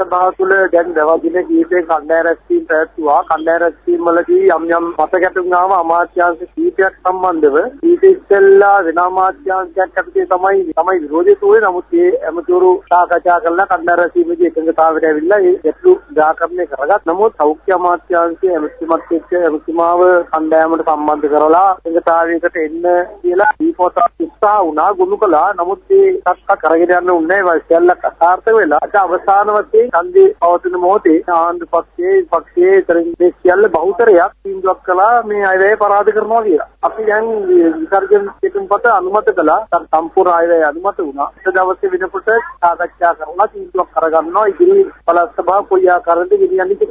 සභාව තුළ දැන් දවස් දින කීපයක කණ්ඩායම් රැස්වීම් පැවැත්වුවා. කණ්ඩායම් රැස්වීම් වලදී යම් යම් මත ගැටුම් ආව අමාත්‍යාංශ කීපයක් සම්බන්ධව ඊට ඉස්සෙල්ලා වෙන අමාත්‍යාංශයක් යටතේ තමයි තමයි විරෝධය තෝරේ. නමුත් ඒ ඇමතිවරු සාකච්ඡා කරලා කණ්ඩායම් රැස්වීමේදී එකඟතාවයට ඇවිල්ලා ඒ ගැටලු निराකරණය කරගත්. නමුත් සෞඛ්‍ය අමාත්‍යාංශයේ ඇමතිතුමත් එක්ක ඇමතිමාව කණ්ඩායමට සම්බන්ධ කරලා එකඟතාවයකට එන්න කියලා දීපෝත උත්සාහ වුණා ගොනු කළා. නමුත් ඒ තත්ත්ව කරගෙන යන්න උන්නේ නැහැ. සියල්ල අසාර්ථක වෙලා. අද අවසාන වශයෙන් ඡන්දේ පවතින මොහොතේ ආණ්ඩු පක්ෂයේ පක්ෂයේ තරමින් මේ සියල්ල බහුතරයක් තීන්දුවක් කළා මේ අයවැය පරාද කරනවා කියලා. අපි දැන් විසර්ජන පිටුම්පත අනුමත කළා. සම්පූර්ණ අයවැය අනුමත වුණා. ඒ දවසේ වෙනකොට සාකච්ඡා කරලා තීන්දුවක් කරගන්නවා ඉදිරි පළාත් සභාව කොයි ආකාරයෙන්ද ගෙනියන්නේ කියලා.